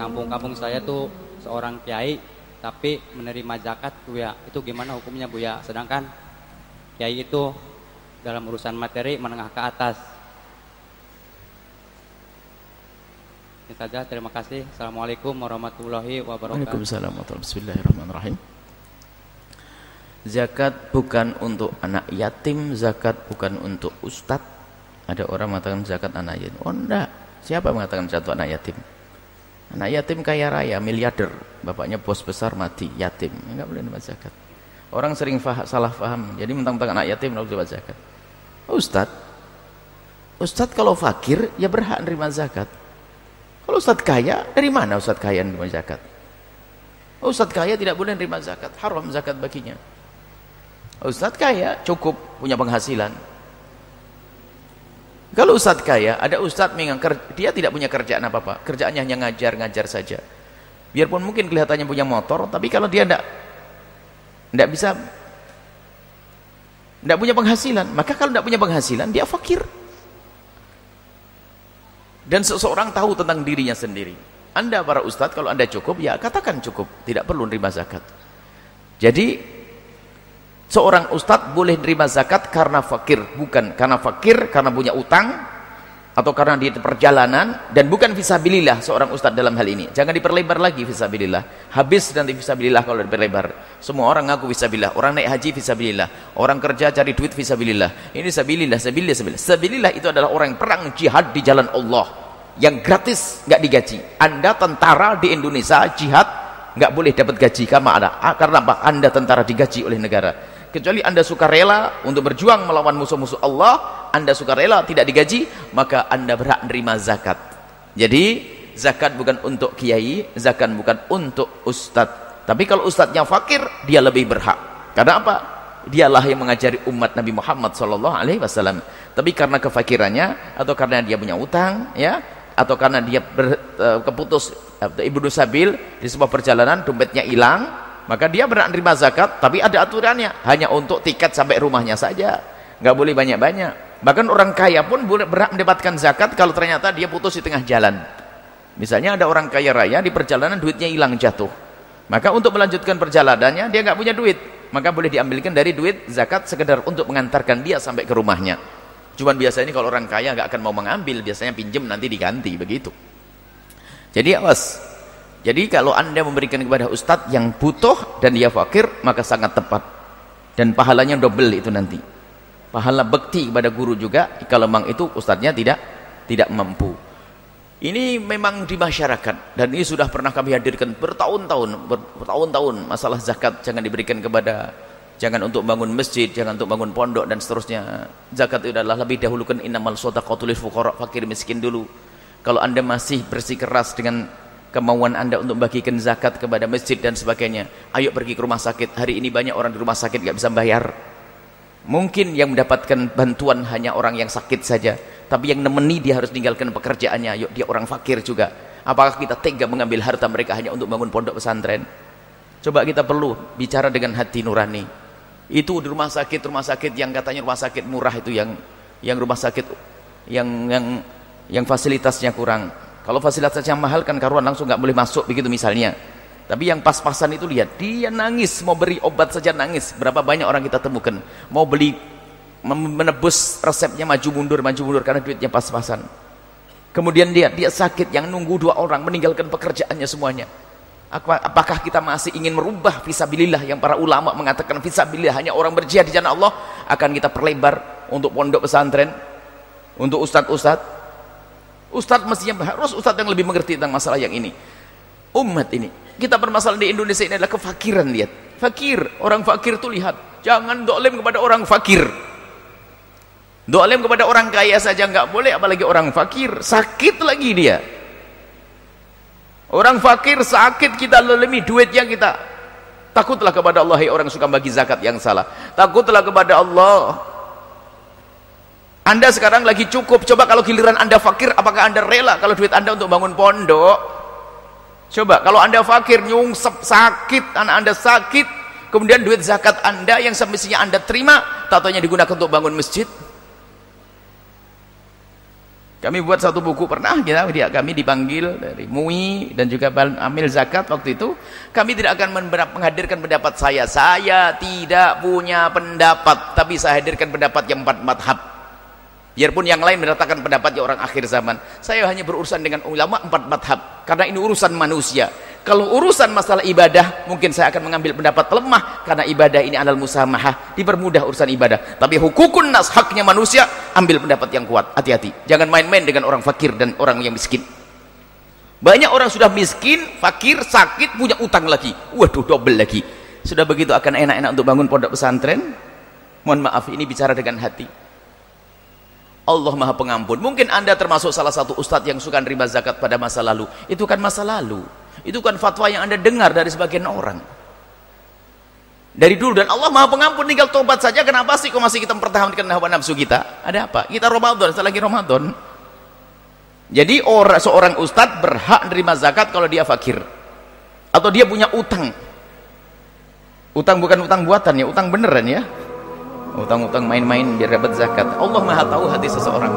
kampung-kampung saya tuh seorang kiai tapi menerima zakat Bu ya. Itu gimana hukumnya Bu ya? Sedangkan kiai itu dalam urusan materi menengah ke atas. Ini saja, terima kasih. Assalamualaikum warahmatullahi wabarakatuh. Waalaikumsalam Bismillahirrahmanirrahim. Zakat bukan untuk anak yatim, zakat bukan untuk ustadz. Ada orang mengatakan zakat anak yatim. Oh enggak, siapa mengatakan satu anak yatim? Anak yatim kaya raya, miliarder. Bapaknya bos besar mati, yatim. Enggak boleh dapat zakat. Orang sering fah salah faham. Jadi mentang-mentang anak yatim enggak boleh zakat. Ustadz, Ustadz kalau fakir ya berhak menerima zakat. Kalau Ustadz kaya, dari mana Ustadz kaya menerima zakat? Ustadz kaya tidak boleh menerima zakat, haram zakat baginya. Ustadz kaya cukup punya penghasilan. Kalau ustadz kaya, ada ustadz yang dia tidak punya kerjaan apa-apa. Kerjaannya hanya ngajar-ngajar saja. Biarpun mungkin kelihatannya punya motor, tapi kalau dia tidak tidak bisa tidak punya penghasilan, maka kalau tidak punya penghasilan dia fakir. Dan seseorang tahu tentang dirinya sendiri. Anda para ustadz kalau Anda cukup, ya katakan cukup, tidak perlu menerima zakat. Jadi Seorang ustadz boleh nerima zakat karena fakir, bukan karena fakir, karena punya utang, atau karena dia perjalanan, dan bukan visabilillah seorang ustadz dalam hal ini. Jangan diperlebar lagi visabilillah. Habis nanti visabilillah kalau diperlebar. Semua orang ngaku visabilillah. Orang naik haji visabilillah. Orang kerja cari duit visabilillah. Ini sabilillah, sabilillah, sabilillah. Sabilillah itu adalah orang perang jihad di jalan Allah. Yang gratis, nggak digaji. Anda tentara di Indonesia, jihad, nggak boleh dapat gaji. Karena ada. Karena apa? Anda tentara digaji oleh negara kecuali anda suka rela untuk berjuang melawan musuh-musuh Allah anda suka rela tidak digaji maka anda berhak menerima zakat. Jadi zakat bukan untuk kiai zakat bukan untuk ustadz. Tapi kalau ustadznya fakir dia lebih berhak. Karena apa? Dialah yang mengajari umat Nabi Muhammad wasallam. Tapi karena kefakirannya atau karena dia punya utang ya atau karena dia ber, uh, keputus uh, ibnu sabil di sebuah perjalanan dompetnya hilang maka dia berhak menerima zakat tapi ada aturannya. Hanya untuk tiket sampai rumahnya saja. Nggak boleh banyak-banyak. Bahkan orang kaya pun berhak mendapatkan zakat kalau ternyata dia putus di tengah jalan. Misalnya ada orang kaya raya di perjalanan duitnya hilang jatuh. Maka untuk melanjutkan perjalanannya dia nggak punya duit. Maka boleh diambilkan dari duit zakat sekedar untuk mengantarkan dia sampai ke rumahnya. Cuman biasanya kalau orang kaya nggak akan mau mengambil biasanya pinjem nanti diganti begitu. Jadi awas jadi kalau anda memberikan kepada ustadz yang butuh dan dia fakir, maka sangat tepat. Dan pahalanya double itu nanti. Pahala bekti kepada guru juga, kalau memang itu ustadznya tidak tidak mampu. Ini memang di masyarakat dan ini sudah pernah kami hadirkan bertahun-tahun, bertahun-tahun masalah zakat jangan diberikan kepada jangan untuk bangun masjid, jangan untuk bangun pondok dan seterusnya. Zakat itu adalah lebih dahulukan innamal shadaqatul fuqara fakir miskin dulu. Kalau Anda masih bersikeras dengan kemauan anda untuk bagikan zakat kepada masjid dan sebagainya. Ayo pergi ke rumah sakit. Hari ini banyak orang di rumah sakit gak bisa bayar. Mungkin yang mendapatkan bantuan hanya orang yang sakit saja. Tapi yang nemeni dia harus tinggalkan pekerjaannya. Yuk dia orang fakir juga. Apakah kita tega mengambil harta mereka hanya untuk bangun pondok pesantren? Coba kita perlu bicara dengan hati nurani. Itu di rumah sakit rumah sakit yang katanya rumah sakit murah itu yang yang rumah sakit yang yang yang fasilitasnya kurang kalau fasilitasnya mahal kan karuan langsung nggak boleh masuk begitu misalnya. Tapi yang pas-pasan itu lihat, dia nangis mau beri obat saja nangis. Berapa banyak orang kita temukan mau beli menebus resepnya maju mundur maju mundur karena duitnya pas-pasan. Kemudian dia dia sakit yang nunggu dua orang meninggalkan pekerjaannya semuanya. Apakah kita masih ingin merubah visabilillah yang para ulama mengatakan visabilillah hanya orang berjihad di jalan Allah akan kita perlebar untuk pondok pesantren, untuk ustadz-ustadz Ustadz mestinya harus ustadz yang lebih mengerti tentang masalah yang ini. Umat ini. Kita permasalahan di Indonesia ini adalah kefakiran lihat. Fakir, orang fakir tuh lihat. Jangan dolim kepada orang fakir. Dolim kepada orang kaya saja nggak boleh, apalagi orang fakir. Sakit lagi dia. Orang fakir sakit kita lelemi duitnya kita. Takutlah kepada Allah, orang suka bagi zakat yang salah. Takutlah kepada Allah anda sekarang lagi cukup. Coba kalau giliran Anda fakir, apakah Anda rela kalau duit Anda untuk bangun pondok? Coba kalau Anda fakir, nyungsep, sakit, anak Anda sakit, kemudian duit zakat Anda yang semestinya Anda terima, tatanya digunakan untuk bangun masjid. Kami buat satu buku pernah kita dia kami dipanggil dari MUI dan juga amil zakat waktu itu. Kami tidak akan menghadirkan pendapat saya. Saya tidak punya pendapat, tapi saya hadirkan pendapat yang empat madhab. Biarpun yang lain mendatangkan pendapatnya orang akhir zaman. Saya hanya berurusan dengan ulama empat madhab. Karena ini urusan manusia. Kalau urusan masalah ibadah, mungkin saya akan mengambil pendapat lemah karena ibadah ini adalah musamahah, dipermudah urusan ibadah. Tapi hukukun nas haknya manusia, ambil pendapat yang kuat. Hati-hati. Jangan main-main dengan orang fakir dan orang yang miskin. Banyak orang sudah miskin, fakir, sakit, punya utang lagi. Waduh, double lagi. Sudah begitu akan enak-enak untuk bangun pondok pesantren. Mohon maaf, ini bicara dengan hati. Allah Maha Pengampun. Mungkin Anda termasuk salah satu ustadz yang suka nerima zakat pada masa lalu. Itu kan masa lalu. Itu kan fatwa yang Anda dengar dari sebagian orang. Dari dulu dan Allah Maha Pengampun tinggal tobat saja. Kenapa sih kok masih kita mempertahankan hawa nafsu kita? Ada apa? Kita Ramadan, setelah lagi Ramadan. Jadi orang seorang ustadz berhak menerima zakat kalau dia fakir. Atau dia punya utang. Utang bukan utang buatan ya, utang beneran ya. Utang-utang main-main biar dapat zakat. Allah Maha tahu hati seseorang.